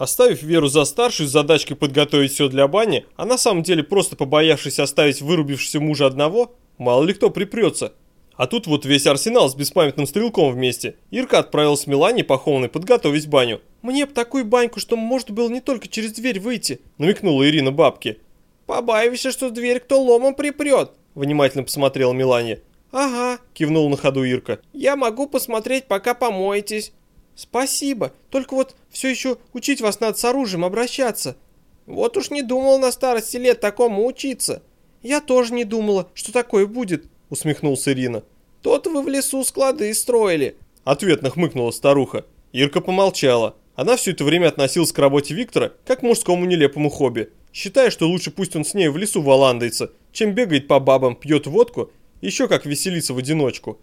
Оставив Веру за старшую с задачкой подготовить все для бани, а на самом деле просто побоявшись оставить вырубившегося мужа одного, мало ли кто припрется. А тут вот весь арсенал с беспамятным стрелком вместе. Ирка отправилась с Милане Пахомной подготовить баню. «Мне б такую баньку, что можно было не только через дверь выйти», намекнула Ирина бабке. «Побаивайся, что дверь кто ломом припрет», внимательно посмотрела Милане. «Ага», кивнул на ходу Ирка. «Я могу посмотреть, пока помоетесь». «Спасибо, только вот все еще учить вас надо с оружием обращаться». «Вот уж не думал на старости лет такому учиться». «Я тоже не думала, что такое будет», усмехнулся Ирина. «Тот вы в лесу склады строили», ответно хмыкнула старуха. Ирка помолчала. Она все это время относилась к работе Виктора как к мужскому нелепому хобби, считая, что лучше пусть он с ней в лесу валандается, чем бегает по бабам, пьет водку, еще как веселиться в одиночку.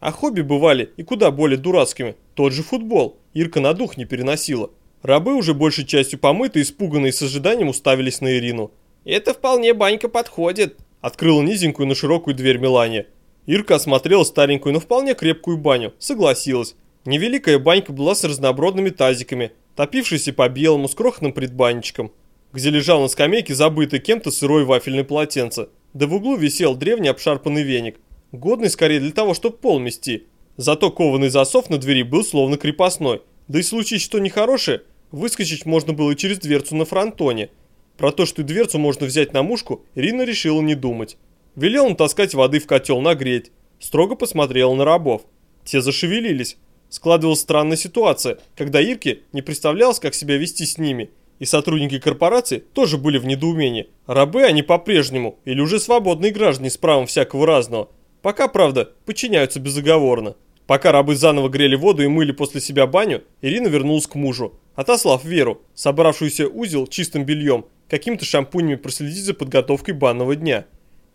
А хобби бывали и куда более дурацкими. Тот же футбол. Ирка на дух не переносила. Рабы уже большей частью помыты, испуганные с ожиданием уставились на Ирину. «Это вполне банька подходит», — открыла низенькую, но широкую дверь Мелания. Ирка осмотрела старенькую, но вполне крепкую баню, согласилась. Невеликая банька была с разнобродными тазиками, топившейся по белому с крохотным предбанничком, где лежал на скамейке забытый кем-то сырой вафельный полотенце. Да в углу висел древний обшарпанный веник, годный скорее для того, чтобы пол мести. Зато кованый засов на двери был словно крепостной, да и случись что нехорошее, выскочить можно было и через дверцу на фронтоне. Про то, что дверцу можно взять на мушку, Ирина решила не думать. Велел натаскать воды в котел нагреть, строго посмотрела на рабов. Те зашевелились. Складывалась странная ситуация, когда Ирке не представлялось, как себя вести с ними, и сотрудники корпорации тоже были в недоумении. Рабы они по-прежнему, или уже свободные граждане с правом всякого разного. Пока, правда, подчиняются безоговорно. Пока рабы заново грели воду и мыли после себя баню, Ирина вернулась к мужу, отослав Веру, собравшуюся узел чистым бельем, какими-то шампунями проследить за подготовкой банного дня.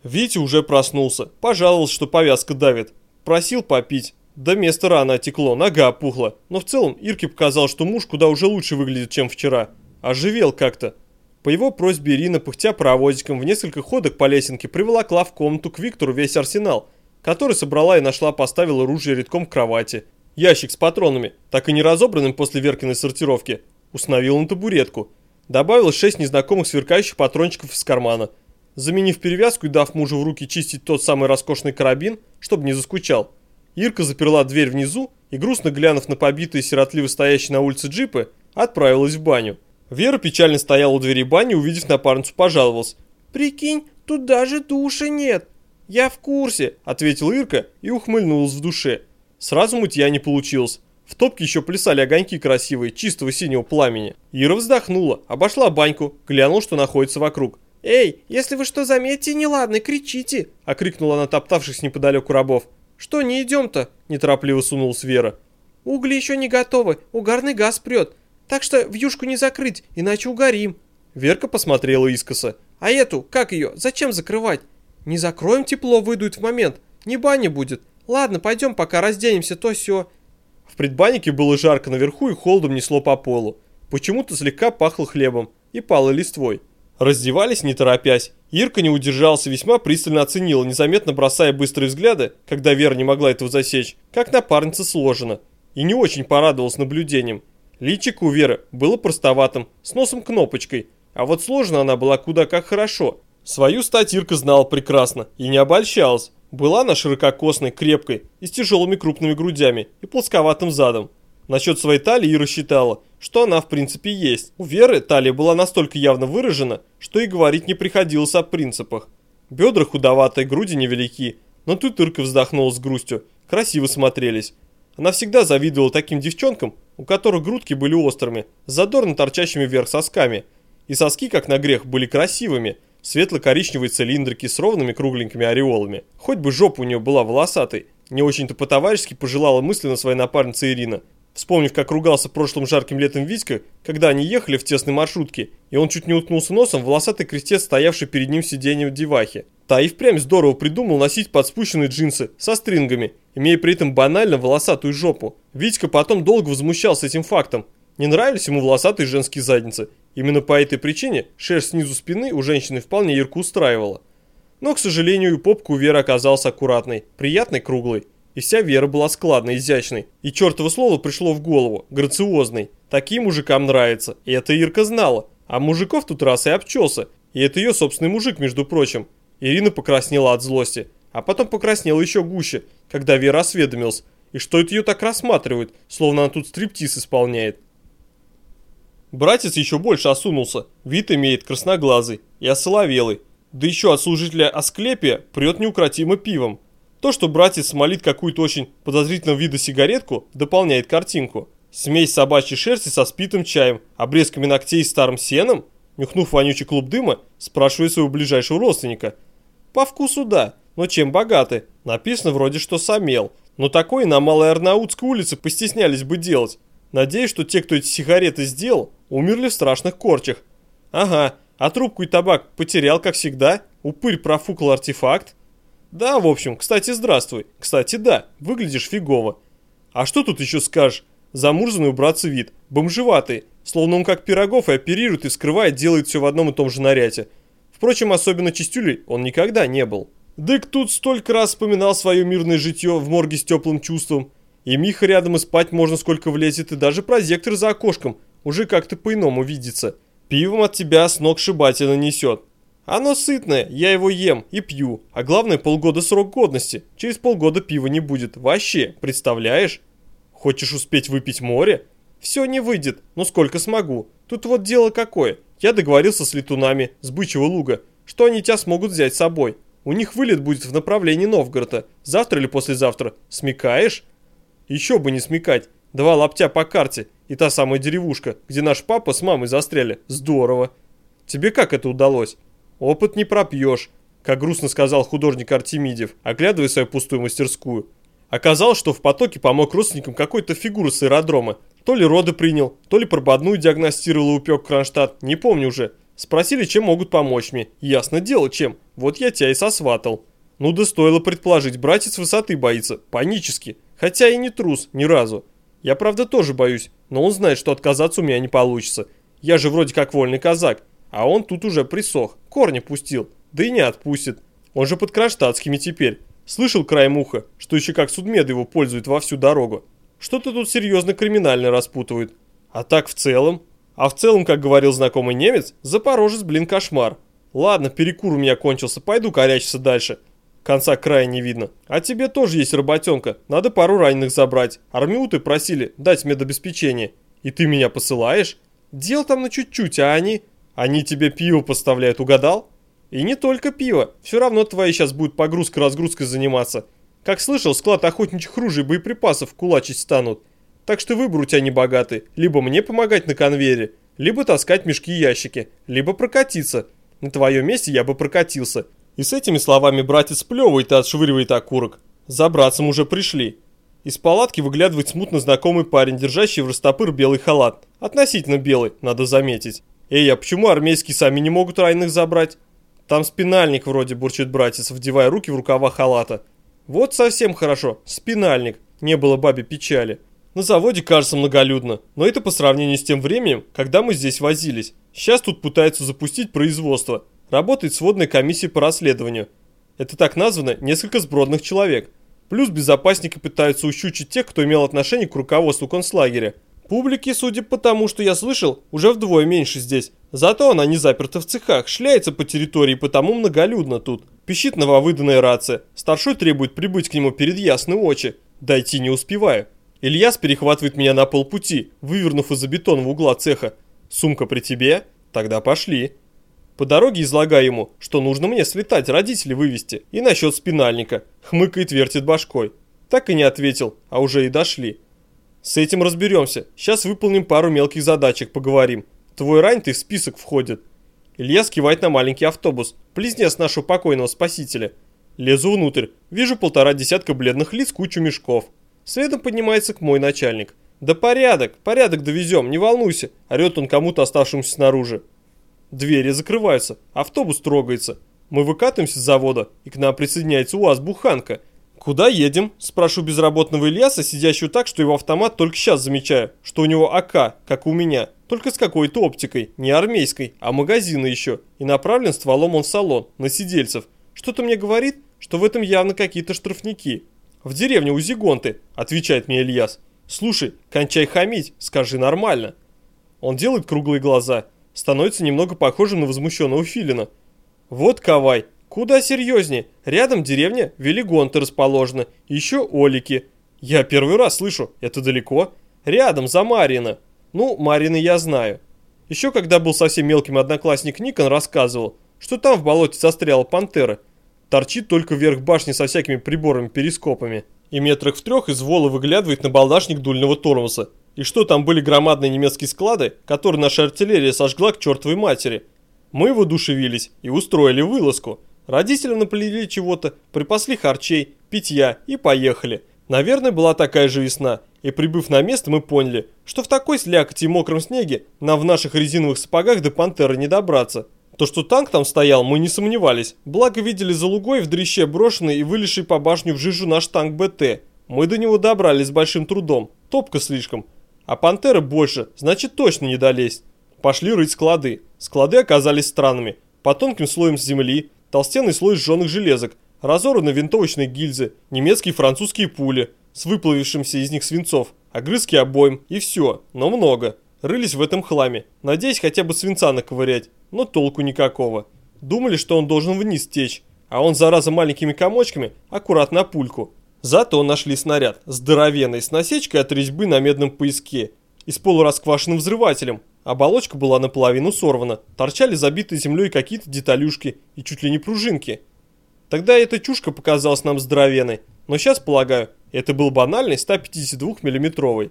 Витя уже проснулся, пожаловался, что повязка давит, просил попить, да место рано отекло, нога опухла. Но в целом Ирке показал, что муж куда уже лучше выглядит, чем вчера. Оживел как-то. По его просьбе Ирина, пыхтя паровозиком, в несколько ходок по лесенке приволокла в комнату к Виктору весь арсенал, который собрала и нашла, поставила оружие редком к кровати. Ящик с патронами, так и не разобранным после Веркиной сортировки, установила на табуретку. Добавила шесть незнакомых сверкающих патрончиков из кармана. Заменив перевязку и дав мужу в руки чистить тот самый роскошный карабин, чтобы не заскучал, Ирка заперла дверь внизу и, грустно глянув на побитые сиротливо стоящие на улице джипы, отправилась в баню. Вера печально стояла у двери бани, увидев напарницу, пожаловалась. «Прикинь, тут даже души нет». «Я в курсе», — ответила Ирка и ухмыльнулась в душе. Сразу мутья не получилось. В топке еще плясали огоньки красивые, чистого синего пламени. Ира вздохнула, обошла баньку, глянула, что находится вокруг. «Эй, если вы что заметите неладно, кричите!» — окрикнула она топтавшись неподалеку рабов. «Что не идем-то?» – неторопливо сунулась Вера. «Угли еще не готовы, угарный газ прет. Так что вьюшку не закрыть, иначе угорим». Верка посмотрела искоса. «А эту, как ее, зачем закрывать? Не закроем, тепло выйдут в момент. Не баня будет. Ладно, пойдем, пока разденемся, то все. В предбаннике было жарко наверху и холодом несло по полу. Почему-то слегка пахло хлебом и палой листвой. Раздевались не торопясь. Ирка не удержался, весьма пристально оценила, незаметно бросая быстрые взгляды, когда Вера не могла этого засечь, как напарница сложена. И не очень порадовалась наблюдением. Личико у Веры было простоватым, с носом кнопочкой, а вот сложена она была куда как хорошо. Свою стать Ирка знала прекрасно и не обольщалась. Была она ширококосной, крепкой и с тяжелыми крупными грудями и плосковатым задом. Насчет своей талии Ира считала, что она в принципе есть. У Веры талия была настолько явно выражена, что и говорить не приходилось о принципах. Бедра худоватые, груди невелики, но тут Ирка вздохнула с грустью, красиво смотрелись. Она всегда завидовала таким девчонкам, у которых грудки были острыми, задорно торчащими вверх сосками. И соски, как на грех, были красивыми, светло-коричневые цилиндрики с ровными кругленькими ореолами. Хоть бы жопа у нее была волосатой, не очень-то по-товарищески пожелала мысленно своей напарнице Ирина, Вспомнив, как ругался прошлым жарким летом Витька, когда они ехали в тесной маршрутке, и он чуть не уткнулся носом в волосатый крестец, стоявший перед ним сиденье в девахе. Та и впрямь здорово придумал носить подспущенные джинсы со стрингами, имея при этом банально волосатую жопу. Витька потом долго возмущался этим фактом. Не нравились ему волосатые женские задницы. Именно по этой причине шерсть снизу спины у женщины вполне ярко устраивала. Но, к сожалению, попка у Веры оказалась аккуратной, приятной круглой. И вся Вера была складной, изящной. И чертово слово пришло в голову, грациозной. Такие мужикам нравятся, и это Ирка знала. А мужиков тут раз и обчелся, и это ее собственный мужик, между прочим. Ирина покраснела от злости, а потом покраснела еще гуще, когда Вера осведомилась, и что это ее так рассматривают, словно она тут стриптиз исполняет. Братец еще больше осунулся, вид имеет красноглазый и осоловелый, да еще от служителя Асклепия прет неукротимо пивом. То, что братец смолит какую-то очень подозрительного вида сигаретку, дополняет картинку. Смесь собачьей шерсти со спитым чаем, обрезками ногтей и старым сеном? Нюхнув вонючий клуб дыма, спрашивает своего ближайшего родственника. По вкусу да, но чем богаты? Написано вроде, что самел. Но такое на Малой Арнаутской улице постеснялись бы делать. Надеюсь, что те, кто эти сигареты сделал, умерли в страшных корчах. Ага, а трубку и табак потерял, как всегда. Упырь профукал артефакт. Да, в общем, кстати, здравствуй. Кстати, да, выглядишь фигово. А что тут еще скажешь? Замурзанный у вид, бомжеватый, словно он как пирогов и оперирует и вскрывает, делает все в одном и том же наряде. Впрочем, особенно чистюлей он никогда не был. Дык тут столько раз вспоминал свое мирное житье в морге с теплым чувством. И Миха рядом и спать можно сколько влезет, и даже прозектор за окошком уже как-то по-иному видится. Пивом от тебя с ног шибательно несет. Оно сытное, я его ем и пью, а главное полгода срок годности. Через полгода пива не будет. Вообще, представляешь? Хочешь успеть выпить море? Все не выйдет, но сколько смогу. Тут вот дело какое. Я договорился с летунами, с бычьего луга, что они тебя смогут взять с собой. У них вылет будет в направлении Новгорода. Завтра или послезавтра. Смекаешь? Еще бы не смекать. Два лаптя по карте и та самая деревушка, где наш папа с мамой застряли. Здорово. Тебе как это удалось? Опыт не пропьешь, как грустно сказал художник Артемидев, оглядывая свою пустую мастерскую. Оказалось, что в потоке помог родственникам какой-то фигуры с аэродрома. То ли роды принял, то ли прободную диагностировал и упек Кронштадт, не помню уже. Спросили, чем могут помочь мне. Ясно дело, чем. Вот я тебя и сосватал. Ну да стоило предположить, братец высоты боится, панически. Хотя и не трус, ни разу. Я правда тоже боюсь, но он знает, что отказаться у меня не получится. Я же вроде как вольный казак, а он тут уже присох, корни пустил, да и не отпустит. Он же под кронштадтскими теперь. Слышал краем уха, что еще как судмед его пользует во всю дорогу. Что-то тут серьезно криминально распутывают. А так в целом? А в целом, как говорил знакомый немец, Запорожец, блин, кошмар. Ладно, перекур у меня кончился, пойду корячиться дальше. Конца края не видно. А тебе тоже есть работенка, надо пару раненых забрать. Армиуты просили дать медобеспечение. И ты меня посылаешь? Дел там на чуть-чуть, а они... Они тебе пиво поставляют, угадал? И не только пиво, все равно твои сейчас будет погрузкой-разгрузкой заниматься. Как слышал, склад охотничьих ружей и боеприпасов кулачить станут. Так что выбор у тебя не богатый. Либо мне помогать на конвейере, либо таскать мешки и ящики, либо прокатиться. На твоем месте я бы прокатился. И с этими словами братец плевывает и отшвыривает окурок. За братцем уже пришли. Из палатки выглядывает смутно знакомый парень, держащий в растопыр белый халат. Относительно белый, надо заметить. Эй, а почему армейские сами не могут раненых забрать? Там спинальник вроде, бурчит братец, вдевая руки в рукава халата. Вот совсем хорошо, спинальник, не было бабе печали. На заводе кажется многолюдно, но это по сравнению с тем временем, когда мы здесь возились. Сейчас тут пытаются запустить производство. Работает сводная комиссия по расследованию. Это так названо несколько сбродных человек. Плюс безопасники пытаются ущучить тех, кто имел отношение к руководству концлагеря. Публики, судя по тому, что я слышал, уже вдвое меньше здесь. Зато она не заперта в цехах, шляется по территории, потому многолюдно тут. Пищит нововыданная рация. Старшой требует прибыть к нему перед ясной очи. Дойти не успеваю. Ильяс перехватывает меня на полпути, вывернув из-за бетонного угла цеха. «Сумка при тебе? Тогда пошли». По дороге излагаю ему, что нужно мне слетать, родителей вывести. И насчет спинальника. Хмыкает, вертит башкой. Так и не ответил, а уже и дошли. С этим разберемся. Сейчас выполним пару мелких задачек, поговорим. Твой ранитый в список входит. Илья скивает на маленький автобус. Близнец нашего покойного спасителя. Лезу внутрь. Вижу полтора десятка бледных лиц, кучу мешков. Следом поднимается к мой начальник. «Да порядок, порядок довезем, не волнуйся», – орет он кому-то оставшемуся снаружи. Двери закрываются, автобус трогается. Мы выкатываемся с завода, и к нам присоединяется УАЗ-буханка – «Куда едем?» – спрошу безработного Ильяса, сидящего так, что его автомат только сейчас замечаю, что у него АК, как у меня, только с какой-то оптикой, не армейской, а магазина еще, и направлен стволом он в салон, на сидельцев. Что-то мне говорит, что в этом явно какие-то штрафники. «В деревне у Зигонты», – отвечает мне Ильяс. «Слушай, кончай хамить, скажи нормально». Он делает круглые глаза. Становится немного похожим на возмущенного филина. Вот Кавай. Куда серьезнее. Рядом деревня Велигонта расположена. Еще Олики. Я первый раз слышу. Это далеко? Рядом, за Марина. Ну, Марины я знаю. Еще когда был совсем мелким одноклассник Никон рассказывал, что там в болоте застряла пантера. Торчит только вверх башни со всякими приборами-перископами. И метрах в трех из вола выглядывает на балдашник дульного тормоза. И что там были громадные немецкие склады, которые наша артиллерия сожгла к чертовой матери. Мы воодушевились и устроили вылазку. Родителям наплели чего-то, припасли харчей, питья и поехали. Наверное, была такая же весна, и прибыв на место, мы поняли, что в такой слякоти и мокром снеге нам в наших резиновых сапогах до пантеры не добраться. То, что танк там стоял, мы не сомневались. Благо видели за лугой в дреще брошенный и вылезший по башню в жижу наш танк БТ. Мы до него добрались с большим трудом. Топка слишком. А пантеры больше, значит точно не долезть. Пошли рыть склады. Склады оказались странными. По тонким слоям земли, толстенный слой сжженных железок, разорваны винтовочные гильзы, немецкие и французские пули, с выплавившимся из них свинцов, огрызки обоим и все, но много. Рылись в этом хламе, надеясь хотя бы свинца наковырять, но толку никакого. Думали, что он должен вниз течь, а он, зараза, маленькими комочками аккуратно пульку. Зато нашли снаряд, здоровенный, с насечкой от резьбы на медном поиске и с полурасквашенным взрывателем. Оболочка была наполовину сорвана, торчали забитые землей какие-то деталюшки и чуть ли не пружинки. Тогда эта чушка показалась нам здоровенной, но сейчас, полагаю, это был банальный 152 миллиметровый.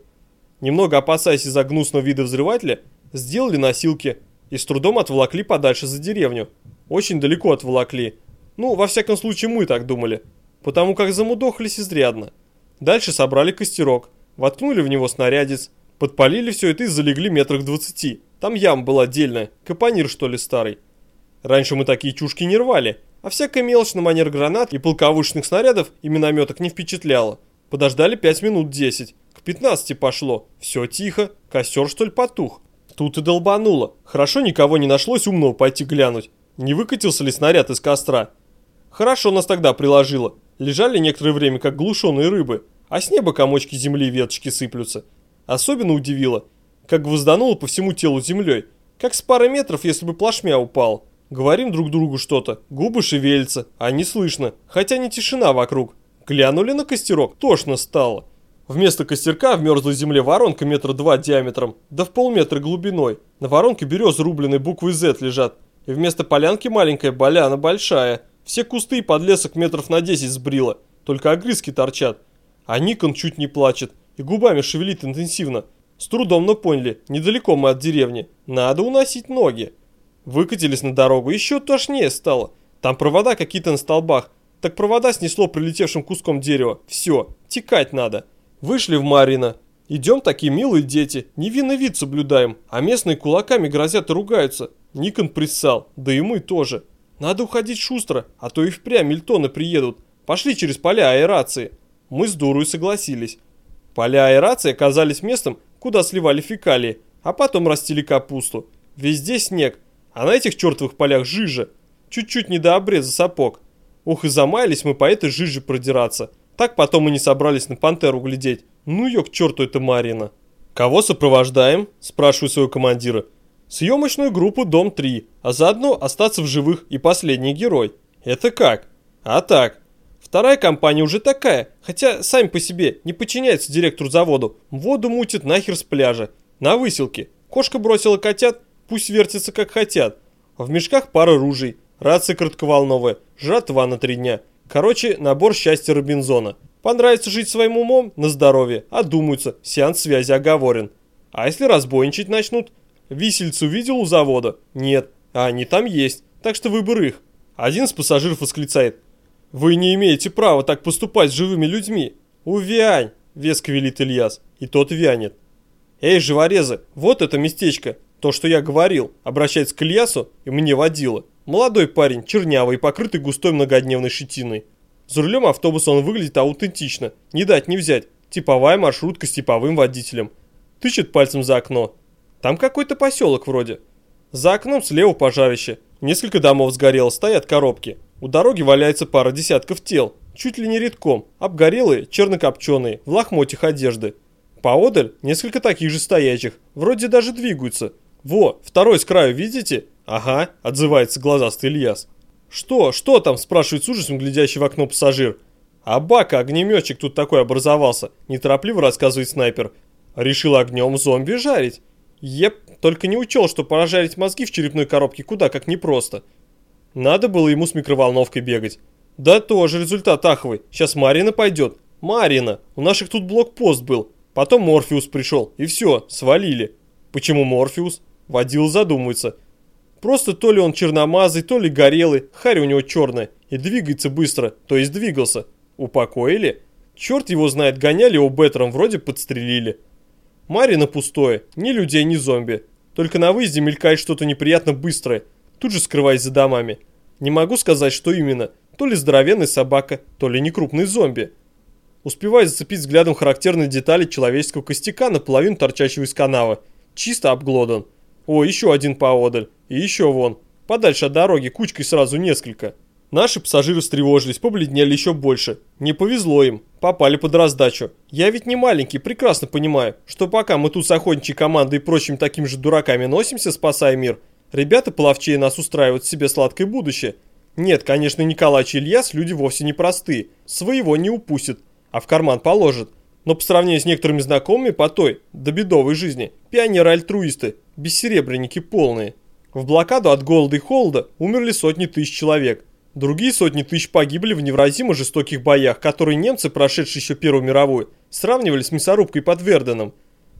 Немного опасаясь из-за гнусного вида взрывателя, сделали носилки и с трудом отволокли подальше за деревню. Очень далеко отволокли. Ну, во всяком случае, мы так думали. Потому как замудохались изрядно. Дальше собрали костерок, воткнули в него снарядец, подпалили все это и залегли метрах двадцати. Там яма была отдельная, капонир что ли старый. Раньше мы такие чушки не рвали, а всякая мелочь на манер гранат и полковышных снарядов и минометок не впечатляла. Подождали 5 минут 10. К 15 пошло. Все тихо. Костер что ли потух? Тут и долбануло. Хорошо никого не нашлось умного пойти глянуть. Не выкатился ли снаряд из костра? Хорошо нас тогда приложило. Лежали некоторое время как глушеные рыбы. А с неба комочки земли и веточки сыплются. Особенно удивило, как гвоздануло по всему телу землей. Как с пары метров, если бы плашмя упал. Говорим друг другу что-то, губы шевелятся, а не слышно, хотя не тишина вокруг. Глянули на костерок, тошно стало. Вместо костерка в мерзлой земле воронка метра два диаметром, да в полметра глубиной. На воронке берез рубленной буквы Z лежат. И вместо полянки маленькая поляна большая. Все кусты и подлесок метров на 10 сбрило, только огрызки торчат. А Никон чуть не плачет и губами шевелит интенсивно. С трудом, но поняли, недалеко мы от деревни. Надо уносить ноги. Выкатились на дорогу, еще тошнее стало. Там провода какие-то на столбах, так провода снесло прилетевшим куском дерева. Все, текать надо. Вышли в Марина. Идем такие милые дети, невинный вид соблюдаем, а местные кулаками грозят и ругаются. Никон приссал, да и мы тоже. Надо уходить шустро, а то и впрямь мильтоны приедут. Пошли через поля аэрации. Мы с дурой согласились. Поля аэрации оказались местом, куда сливали фекалии, а потом растили капусту. Везде снег, а на этих чертовых полях жижа. Чуть-чуть не до обреза сапог. Ух, и замаялись мы по этой жиже продираться. Так потом и не собрались на пантеру глядеть. Ну ее к черту это Марина. Кого сопровождаем? Спрашиваю своего командира. Съемочную группу Дом-3, а заодно остаться в живых и последний герой. Это как? А так. Вторая компания уже такая, хотя сами по себе не подчиняется директору заводу. Воду мутит нахер с пляжа. На выселке. Кошка бросила котят, пусть вертятся как хотят. В мешках пара ружей, рация коротковолновая, жратва на три дня. Короче, набор счастья Робинзона. Понравится жить своим умом, на здоровье, одумаются, сеанс связи оговорен. А если разбойничать начнут? Висельцу видел у завода? Нет, а они там есть, так что выбор их. Один из пассажиров восклицает. Вы не имеете права так поступать с живыми людьми. Увянь, веско велит Ильяс, и тот вянет. Эй, живорезы, вот это местечко, то, что я говорил, обращается к Ильясу и мне водила. Молодой парень, чернявый, покрытый густой многодневной щетиной. За рулем автобуса он выглядит аутентично, не дать не взять. Типовая маршрутка с типовым водителем. Тычет пальцем за окно. Там какой-то поселок вроде. За окном слева пожарище. Несколько домов сгорело, стоят коробки. У дороги валяется пара десятков тел. Чуть ли не редком. Обгорелые, чернокопченые, в лохмотьях одежды. Поодаль несколько таких же стоячих, вроде даже двигаются. Во, второй с краю видите? Ага, отзывается глазастый Ильяс. Что, что там, спрашивает с ужасом глядящий в окно пассажир. А бака, огнеметчик тут такой образовался, неторопливо рассказывает снайпер. Решил огнем зомби жарить. Еп, только не учел, что прожарить мозги в черепной коробке куда как непросто. Надо было ему с микроволновкой бегать. Да тоже результат аховый. Сейчас Марина пойдет. Марина, у наших тут блокпост был. Потом Морфеус пришел, и все, свалили. Почему Морфеус? Водил задумывается. Просто то ли он черномазый, то ли горелый, харь у него черная, и двигается быстро, то есть двигался. Упокоили? Черт его знает, гоняли его беттером, вроде подстрелили. Марина пустое, ни людей, ни зомби. Только на выезде мелькает что-то неприятно быстрое, тут же скрываясь за домами. Не могу сказать, что именно, то ли здоровенная собака, то ли некрупный зомби. Успеваю зацепить взглядом характерные детали человеческого костяка наполовину торчащего из канавы. Чисто обглодан. О, еще один поодаль. И еще вон. Подальше от дороги, кучкой сразу несколько. Наши пассажиры встревожились, побледнели еще больше. Не повезло им, попали под раздачу. Я ведь не маленький, прекрасно понимаю, что пока мы тут с охотничьей командой и прочим таким же дураками носимся, спасая мир, ребята половчее нас устраивают себе сладкое будущее. Нет, конечно, Николач и Ильяс люди вовсе не простые, своего не упустят, а в карман положат. Но по сравнению с некоторыми знакомыми по той, до бедовой жизни, пионеры-альтруисты, бессеребренники полные. В блокаду от голода и холода умерли сотни тысяч человек. Другие сотни тысяч погибли в невразимо жестоких боях, которые немцы, прошедшие еще Первую мировую, сравнивали с мясорубкой под Верденом.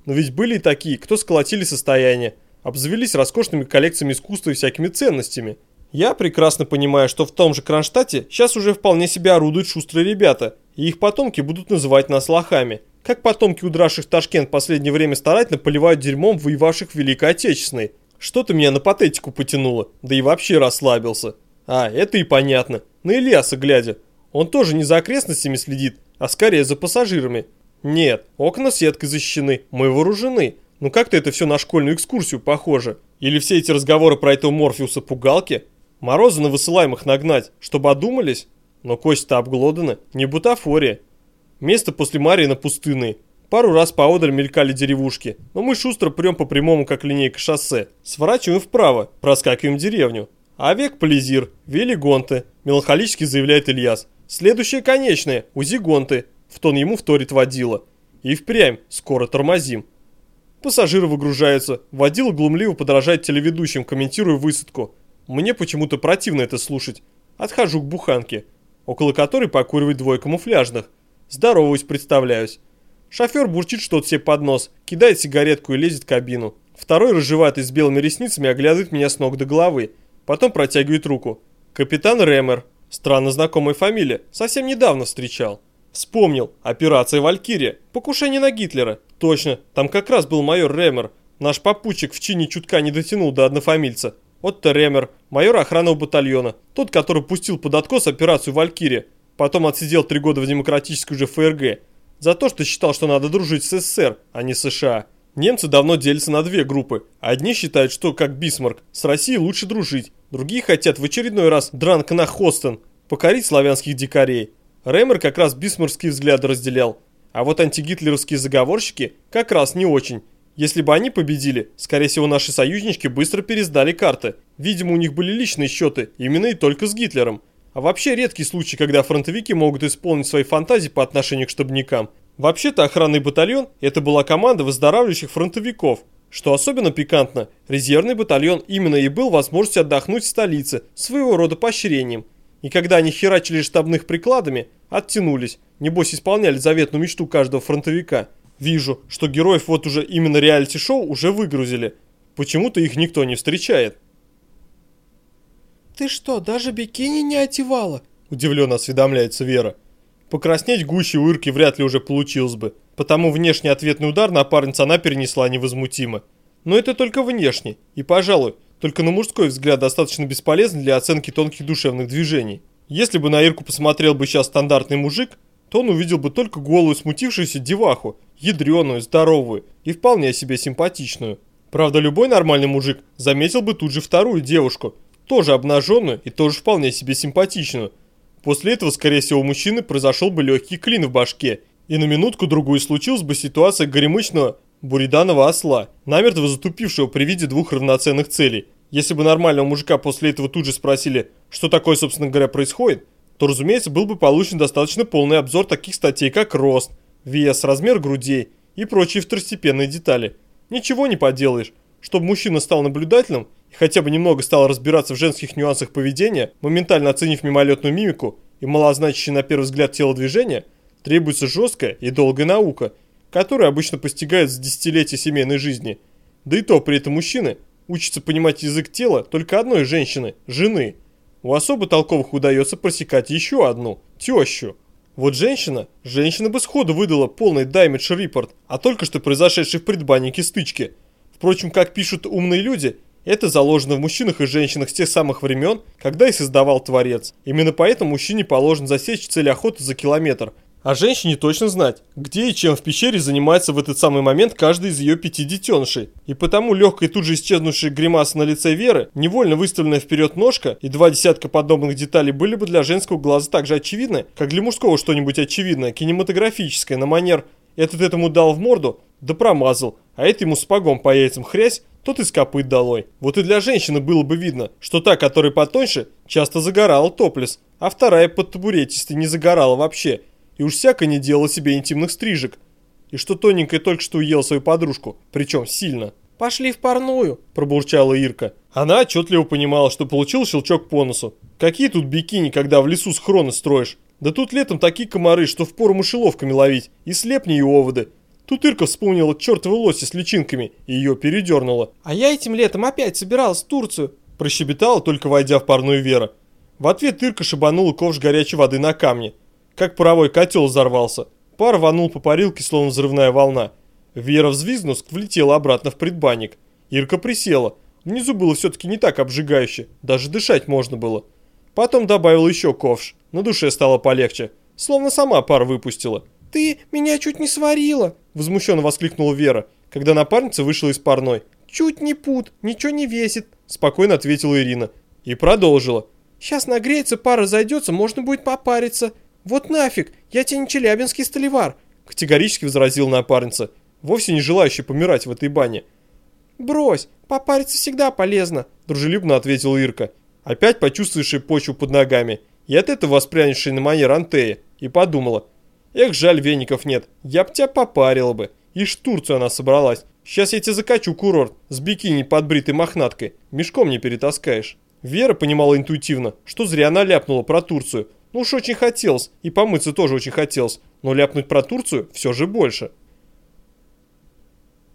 Но ведь были и такие, кто сколотили состояние, обзавелись роскошными коллекциями искусства и всякими ценностями – я прекрасно понимаю, что в том же Кронштадте сейчас уже вполне себе орудуют шустрые ребята, и их потомки будут называть нас лохами. Как потомки удравших Ташкент в последнее время старательно поливают дерьмом воевавших в Великой Отечественной. Что-то меня на патетику потянуло, да и вообще расслабился. А, это и понятно. На Ильяса глядя. Он тоже не за окрестностями следит, а скорее за пассажирами. Нет, окна сеткой защищены, мы вооружены. Ну как-то это все на школьную экскурсию похоже. Или все эти разговоры про этого Морфеуса пугалки? Морозы на высылаемых нагнать, чтобы одумались? Но кости-то обглоданы, не бутафория. Место после Марина пустынное. Пару раз поодаль мелькали деревушки, но мы шустро прем по прямому, как линейка шоссе. Сворачиваем вправо, проскакиваем деревню. Авек Полизир, Велигонты, меланхолически заявляет Ильяс. Следующее конечное, Узигонты, в тон ему вторит водила. И впрямь, скоро тормозим. Пассажиры выгружаются, водила глумливо подражает телеведущим, комментируя высадку. Мне почему-то противно это слушать. Отхожу к буханке, около которой покуривает двое камуфляжных. Здороваюсь, представляюсь. Шофер бурчит что-то себе под нос, кидает сигаретку и лезет в кабину. Второй, рыжеватый с белыми ресницами, оглядывает меня с ног до головы. Потом протягивает руку. Капитан Ремер. Странно знакомая фамилия. Совсем недавно встречал. Вспомнил. Операция «Валькирия». Покушение на Гитлера. Точно, там как раз был майор Ремер. Наш попутчик в чине чутка не дотянул до однофамильца. Отто Ремер, майор охранного батальона, тот, который пустил под откос операцию «Валькирия», потом отсидел три года в демократической уже ФРГ, за то, что считал, что надо дружить с СССР, а не США. Немцы давно делятся на две группы. Одни считают, что, как Бисмарк, с Россией лучше дружить. Другие хотят в очередной раз дранг нах остен, покорить славянских дикарей. Ремер как раз бисмарские взгляды разделял. А вот антигитлеровские заговорщики как раз не очень. Если бы они победили, скорее всего наши союзнички быстро пересдали карты. Видимо у них были личные счеты, именно и только с Гитлером. А вообще редкий случай, когда фронтовики могут исполнить свои фантазии по отношению к штабникам. Вообще-то охранный батальон – это была команда выздоравливающих фронтовиков. Что особенно пикантно, резервный батальон именно и был возможностью отдохнуть в столице, своего рода поощрением. И когда они херачили штабных прикладами, оттянулись, небось исполняли заветную мечту каждого фронтовика – Вижу, что героев вот уже именно реалити-шоу уже выгрузили. Почему-то их никто не встречает. «Ты что, даже бикини не одевала?» Удивленно осведомляется Вера. Покраснеть гуще у Ирки вряд ли уже получилось бы, потому внешний ответный удар напарница она перенесла невозмутимо. Но это только внешний, и, пожалуй, только на мужской взгляд достаточно бесполезен для оценки тонких душевных движений. Если бы на Ирку посмотрел бы сейчас стандартный мужик, то он увидел бы только голую смутившуюся деваху, ядреную, здоровую и вполне себе симпатичную. Правда, любой нормальный мужик заметил бы тут же вторую девушку, тоже обнаженную и тоже вполне себе симпатичную. После этого, скорее всего, у мужчины произошел бы легкий клин в башке, И на минутку-другую случилась бы ситуация горемычного буриданного осла, намертво затупившего при виде двух равноценных целей. Если бы нормального мужика после этого тут же спросили, что такое, собственно говоря, происходит, то, разумеется, был бы получен достаточно полный обзор таких статей, как рост, вес, размер грудей и прочие второстепенные детали. Ничего не поделаешь. Чтобы мужчина стал наблюдательным и хотя бы немного стал разбираться в женских нюансах поведения, моментально оценив мимолетную мимику и малозначащее на первый взгляд телодвижение, требуется жесткая и долгая наука, которая обычно постигает с десятилетия семейной жизни. Да и то при этом мужчины учатся понимать язык тела только одной женщины, жены. У особо толковых удается просекать еще одну, тещу. Вот женщина, женщина бы сходу выдала полный report о только что произошедшей в предбаннике стычке. Впрочем, как пишут умные люди, это заложено в мужчинах и женщинах с тех самых времен, когда и создавал Творец. Именно поэтому мужчине положен засечь цель охоты за километр, а женщине точно знать, где и чем в пещере занимается в этот самый момент каждый из ее пяти детенышей. И потому легкая тут же исчезнувшая гримаса на лице Веры, невольно выставленная вперед ножка и два десятка подобных деталей были бы для женского глаза так же очевидны, как для мужского что-нибудь очевидное, кинематографическое, на манер «этот этому дал в морду, да промазал, а это ему спагом по яйцам хрясь, тот из копыт долой. Вот и для женщины было бы видно, что та, которая потоньше, часто загорала топлес, а вторая под табуретистой не загорала вообще – и уж всяко не делала себе интимных стрижек. И что тоненькая только что уела свою подружку, причем сильно. «Пошли в парную», – пробурчала Ирка. Она отчетливо понимала, что получил щелчок по носу. Какие тут бикини, когда в лесу схроны строишь? Да тут летом такие комары, что впору мышеловками ловить. И слепни и оводы. Тут Ирка вспомнила чертовы лоси с личинками и ее передернула. «А я этим летом опять собиралась в Турцию», – прощебетала, только войдя в парную Вера. В ответ Ирка шибанула ковш горячей воды на камни как паровой котел взорвался. Пар рванул по парилке, словно взрывная волна. Вера, взвизгнув, влетела обратно в предбанник. Ирка присела. Внизу было все-таки не так обжигающе, даже дышать можно было. Потом добавил еще ковш. На душе стало полегче. Словно сама пар выпустила. «Ты меня чуть не сварила!» Возмущенно воскликнула Вера, когда напарница вышла из парной. «Чуть не пут, ничего не весит!» Спокойно ответила Ирина. И продолжила. «Сейчас нагреется, пара зайдется, можно будет попариться. «Вот нафиг, я тебе не челябинский столевар», – категорически возразил напарница, вовсе не желающий помирать в этой бане. «Брось, попариться всегда полезно», – дружелюбно ответила Ирка, опять почувствовавшая почву под ногами, и от этого воспрянувшей на манер Антея, и подумала, «Эх, жаль, веников нет, я б тебя попарила бы». Ишь, Турцию она собралась. Сейчас я тебе закачу курорт с бикини под бритой мохнаткой. Мешком не перетаскаешь. Вера понимала интуитивно, что зря она ляпнула про Турцию, ну уж очень хотелось, и помыться тоже очень хотелось, но ляпнуть про Турцию все же больше.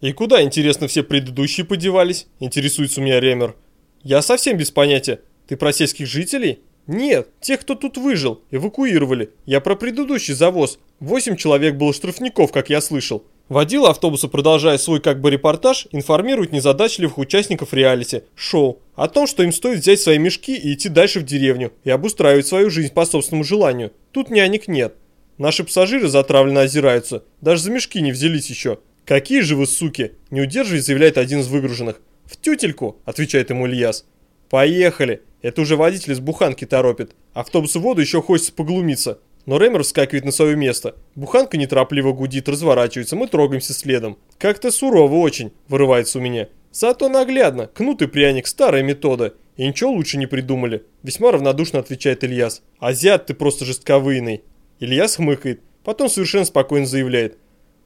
«И куда, интересно, все предыдущие подевались?» – интересуется у меня Ремер. «Я совсем без понятия. Ты про сельских жителей?» «Нет, тех, кто тут выжил, эвакуировали. Я про предыдущий завоз. Восемь человек было штрафников, как я слышал. Водила автобуса, продолжая свой как бы репортаж, информирует незадачливых участников реалити, шоу, о том, что им стоит взять свои мешки и идти дальше в деревню и обустраивать свою жизнь по собственному желанию. Тут нянек нет. Наши пассажиры затравленно озираются, даже за мешки не взялись еще. «Какие же вы суки!» – не удерживаясь, заявляет один из выгруженных. «В тютельку!» – отвечает ему Ильяс. «Поехали! Это уже водитель из буханки торопит. Автобус в воду еще хочется поглумиться. Но Рэмер вскакивает на свое место. Буханка неторопливо гудит, разворачивается, мы трогаемся следом. Как-то сурово очень, вырывается у меня. Зато наглядно, кнут и пряник, старая метода. И ничего лучше не придумали. Весьма равнодушно отвечает Ильяс. Азиат ты просто жестковыйный. Ильяс хмыкает, потом совершенно спокойно заявляет.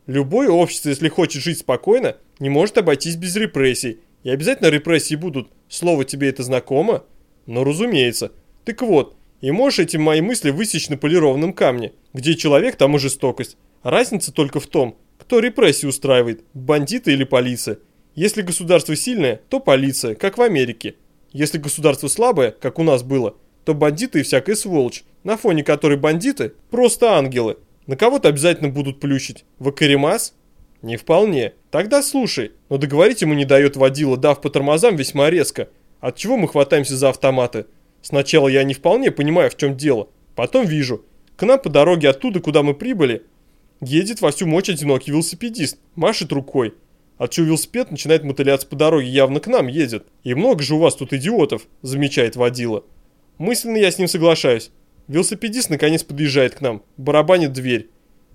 Любое общество, если хочет жить спокойно, не может обойтись без репрессий. И обязательно репрессии будут. Слово тебе это знакомо? Ну, разумеется. Так вот, и можешь эти мои мысли высечь на полированном камне. Где человек, там и жестокость. Разница только в том, кто репрессии устраивает, бандиты или полиция. Если государство сильное, то полиция, как в Америке. Если государство слабое, как у нас было, то бандиты и всякая сволочь, на фоне которой бандиты просто ангелы. На кого-то обязательно будут плющить. В Акаримас? Не вполне. Тогда слушай, но договорить ему не дает водила, дав по тормозам весьма резко. От чего мы хватаемся за автоматы? Сначала я не вполне понимаю, в чем дело. Потом вижу. К нам по дороге оттуда, куда мы прибыли, едет во всю мощь одинокий велосипедист. Машет рукой. Отчего велосипед начинает мотыляться по дороге, явно к нам едет. И много же у вас тут идиотов, замечает водила. Мысленно я с ним соглашаюсь. Велосипедист наконец подъезжает к нам, барабанит дверь.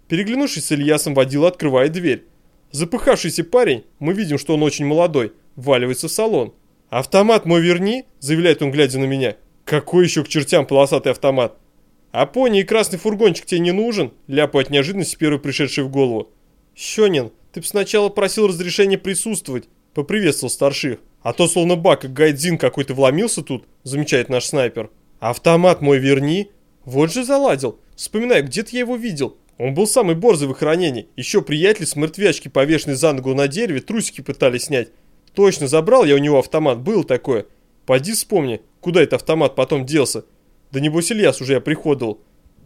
Переглянувшись с Ильясом, водила открывает дверь. Запыхавшийся парень, мы видим, что он очень молодой, валивается в салон. «Автомат мой верни», – заявляет он, глядя на меня. «Какой еще к чертям полосатый автомат?» «А пони и красный фургончик тебе не нужен?» – ляпаю от неожиданности первый пришедший в голову. «Щенин, ты б сначала просил разрешения присутствовать», – поприветствовал старших. «А то словно бак, гайдзин какой-то вломился тут», – замечает наш снайпер. «Автомат мой верни». Вот же заладил. Вспоминаю, где-то я его видел. Он был самый борзый в охранении. Еще приятель с мертвячки, повешенный за ногу на дереве, трусики пытались снять. Точно, забрал я у него автомат, был такое. Пойди вспомни, куда этот автомат потом делся. Да небось Ильяс уже я приходил.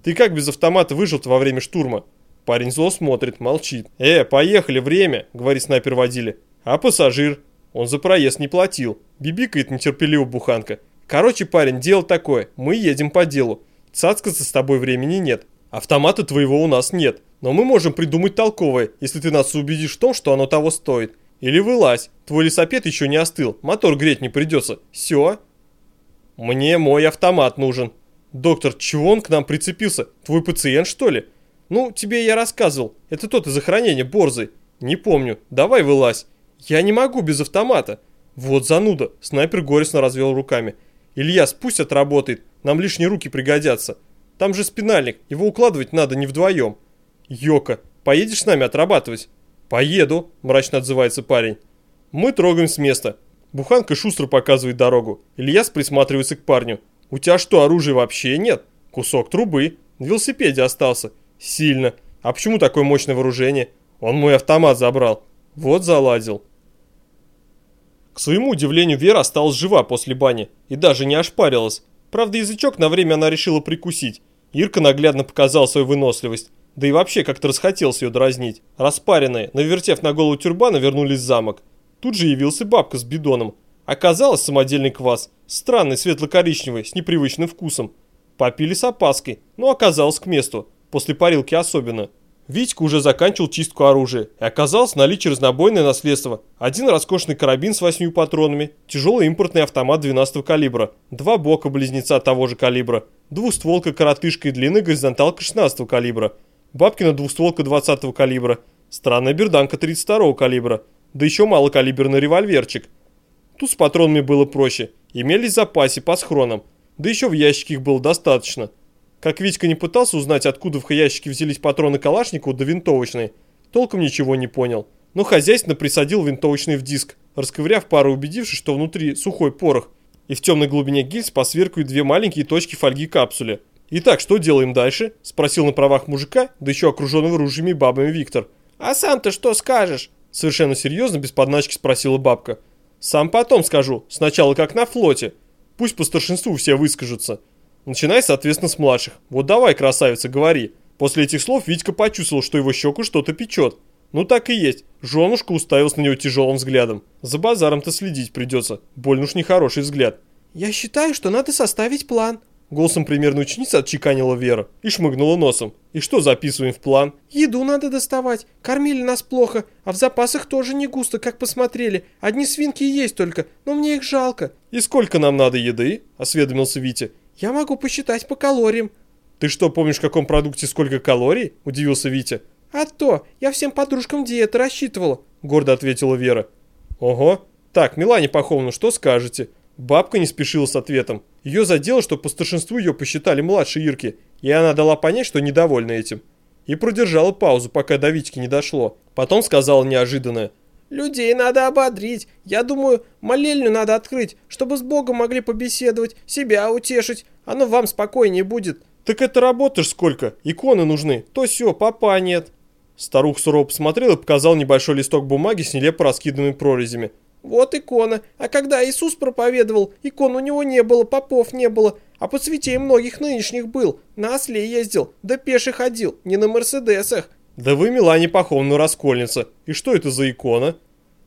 Ты как без автомата выжил-то во время штурма? Парень зло смотрит, молчит. «Э, поехали, время!» — говорит снайпер водили. «А пассажир?» Он за проезд не платил. Бибикает нетерпеливо буханка. «Короче, парень, дело такое. Мы едем по делу. Цацкаться с тобой времени нет. Автомата твоего у нас нет. Но мы можем придумать толковое, если ты нас убедишь в том, что оно того стоит. Или вылазь. Твой лесопед еще не остыл. Мотор греть не придется. Все. Мне мой автомат нужен. Доктор, чего он к нам прицепился? Твой пациент, что ли? Ну, тебе я рассказывал. Это тот из охранения, борзый. Не помню. Давай вылазь. Я не могу без автомата. Вот зануда. Снайпер горестно развел руками. Ильяс, пусть отработает. Нам лишние руки пригодятся. Там же спинальник. Его укладывать надо не вдвоем. Йока, поедешь с нами отрабатывать? «Поеду», – мрачно отзывается парень. Мы трогаем с места. Буханка шустро показывает дорогу. Ильяс присматривается к парню. «У тебя что, оружия вообще нет?» «Кусок трубы. На велосипеде остался. Сильно. А почему такое мощное вооружение?» «Он мой автомат забрал». «Вот заладил». К своему удивлению, Вера осталась жива после бани и даже не ошпарилась. Правда, язычок на время она решила прикусить. Ирка наглядно показала свою выносливость. Да и вообще как-то расхотелось ее дразнить. Распаренные, навертев на голову тюрбана, вернулись в замок. Тут же явился бабка с бидоном. Оказалось самодельный квас. Странный, светло-коричневый, с непривычным вкусом. Попили с опаской, но оказалось к месту. После парилки особенно. Витька уже заканчивал чистку оружия. И оказалось наличие разнобойное наследство. Один роскошный карабин с восьмью патронами, тяжелый импортный автомат 12 калибра, два бока-близнеца того же калибра, двустволка-коротышка и длинная горизонталка 16 калибра – Бабкина двухстволка 20 калибра, странная берданка 32 калибра, да еще малокалиберный револьверчик. Тут с патронами было проще, имелись в запасе по схронам, да еще в ящике их было достаточно. Как Витька не пытался узнать, откуда в ящике взялись патроны Калашникову да винтовочные, толком ничего не понял. Но хозяйственно присадил винтовочный в диск, расковыряв пару убедившись, что внутри сухой порох, и в темной глубине гильз посверкают две маленькие точки фольги капсуле. «Итак, что делаем дальше?» – спросил на правах мужика, да еще окруженного ружьями бабами Виктор. «А сам-то что скажешь?» – совершенно серьезно, без подначки спросила бабка. «Сам потом скажу, сначала как на флоте. Пусть по старшинству все выскажутся. Начинай, соответственно, с младших. Вот давай, красавица, говори». После этих слов Витька почувствовал, что его щеку что-то печет. Ну так и есть. Женушка уставилась на него тяжелым взглядом. За базаром-то следить придется. Больно уж нехороший взгляд. «Я считаю, что надо составить план», Голосом примерно ученицы отчеканила Вера и шмыгнула носом. «И что записываем в план?» «Еду надо доставать. Кормили нас плохо, а в запасах тоже не густо, как посмотрели. Одни свинки есть только, но мне их жалко». «И сколько нам надо еды?» – осведомился Витя. «Я могу посчитать по калориям». «Ты что, помнишь, в каком продукте сколько калорий?» – удивился Витя. «А то, я всем подружкам диеты рассчитывала», – гордо ответила Вера. «Ого. Так, Милане Пахомовна, что скажете?» Бабка не спешила с ответом. Ее задело, что по старшинству ее посчитали младше Ирки, и она дала понять, что недовольна этим. И продержала паузу, пока до Витьки не дошло. Потом сказала неожиданное. «Людей надо ободрить. Я думаю, молельню надо открыть, чтобы с Богом могли побеседовать, себя утешить. Оно вам спокойнее будет». «Так это работаешь сколько? Иконы нужны. То все, папа нет». Старух сурово посмотрел и показал небольшой листок бумаги с нелепо раскиданными прорезями. Вот икона. А когда Иисус проповедовал, икон у него не было, попов не было. А по святей многих нынешних был. На осле ездил, да пеше ходил, не на мерседесах. Да вы, Милане Пахомну, раскольница. И что это за икона?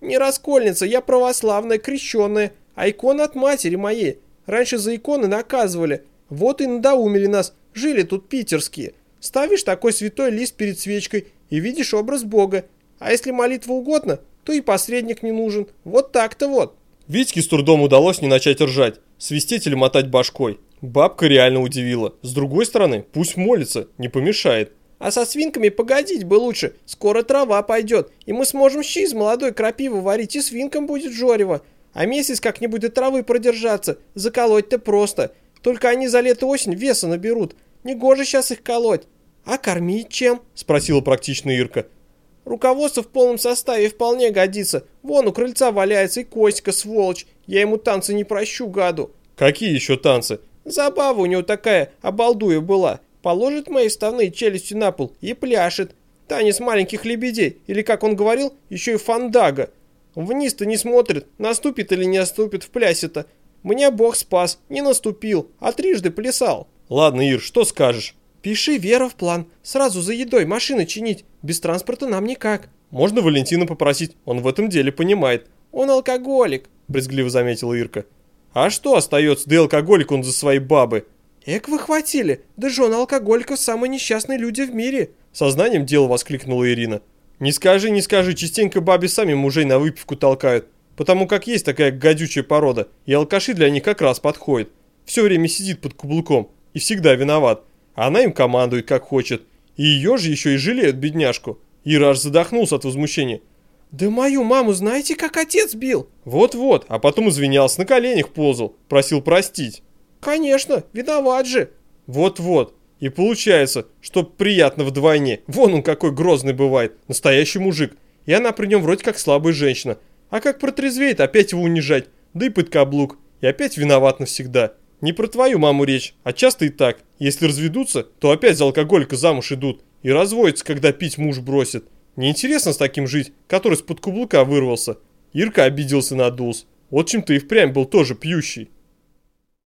Не раскольница, я православная, крещенная. А икона от матери моей. Раньше за иконы наказывали. Вот и надоумили нас. Жили тут питерские. Ставишь такой святой лист перед свечкой и видишь образ Бога. А если молитва угодно, то и посредник не нужен. Вот так-то вот. Витьке с трудом удалось не начать ржать, свистеть или мотать башкой. Бабка реально удивила. С другой стороны, пусть молится, не помешает. А со свинками погодить бы лучше. Скоро трава пойдет, и мы сможем щи из молодой крапивы варить, и свинкам будет жорево. А месяц как-нибудь до травы продержаться, заколоть-то просто. Только они за лето-осень веса наберут. Негоже сейчас их колоть. А кормить чем? Спросила практично Ирка. Руководство в полном составе вполне годится. Вон у крыльца валяется и Костька, сволочь. Я ему танцы не прощу, гаду. Какие еще танцы? Забава у него такая, обалдуя была. Положит мои вставные челюсти на пол и пляшет. Танец маленьких лебедей, или, как он говорил, еще и фандага. Вниз-то не смотрит, наступит или не наступит в плясе-то. Мне бог спас, не наступил, а трижды плясал. Ладно, Ир, что скажешь? Пиши, Вера, в план. Сразу за едой машины чинить. Без транспорта нам никак. Можно Валентина попросить, он в этом деле понимает. Он алкоголик, брезгливо заметила Ирка. А что остается, да и алкоголик он за свои бабы. Эк вы хватили, да жен алкоголиков самые несчастные люди в мире. Сознанием дела воскликнула Ирина. Не скажи, не скажи, частенько бабе сами мужей на выпивку толкают. Потому как есть такая гадючая порода, и алкаши для них как раз подходят. Все время сидит под каблуком и всегда виноват. Она им командует как хочет. И ее же еще и жалеют, бедняжку. Ира аж задохнулся от возмущения. «Да мою маму знаете, как отец бил?» «Вот-вот, а потом извинялся, на коленях ползал, просил простить». «Конечно, виноват же». «Вот-вот, и получается, что приятно вдвойне. Вон он какой грозный бывает, настоящий мужик. И она при нем вроде как слабая женщина. А как протрезвеет, опять его унижать, да и под каблук. И опять виноват навсегда. Не про твою маму речь, а часто и так. Если разведутся, то опять за алкоголика замуж идут. И разводятся, когда пить муж бросит. Неинтересно с таким жить, который с-под каблука вырвался. Ирка обиделся надулся. Вот чем ты и впрямь был тоже пьющий.